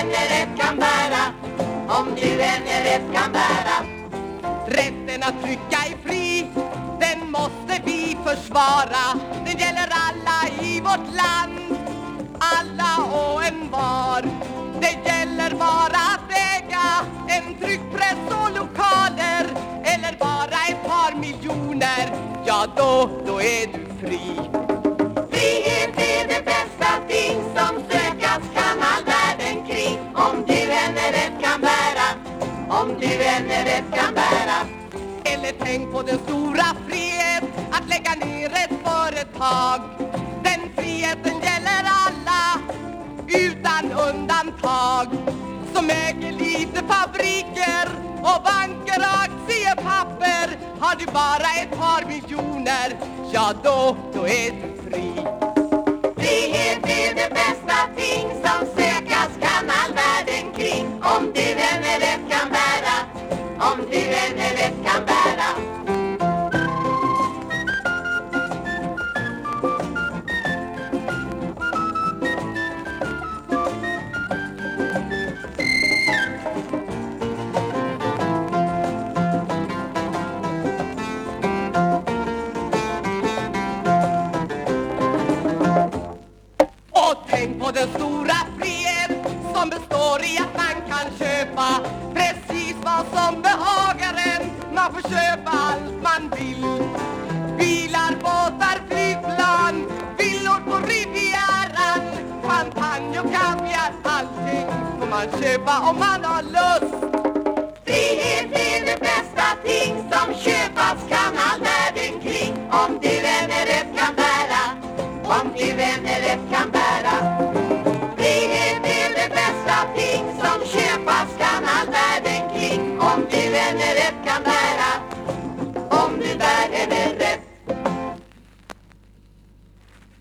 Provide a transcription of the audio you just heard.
än rätt kan bära Om du än rätt kan bära. Rätten att trycka är fri Den måste vi försvara. Den gäller alla i vårt land Alla och en var Det gäller bara att äga En tryckpress och lokaler Eller bara ett par miljoner. Ja då, då är du fri. Frihet Eller tänk på den stora frihet att lägga ner ett företag. Den friheten gäller alla utan undantag Som äger lite fabriker och banker och aktiepapper. Har du bara ett par miljoner, ja då, då är du fri. Och tänk på den stora frihet som består i att man kan köpa precis vad som behagar en. Man får köpa allt man vill. Bilar, båtar, flygplan, villor på Rivieran, champagne och kaviar, allting får man köpa om man har lust. Frihet frihet.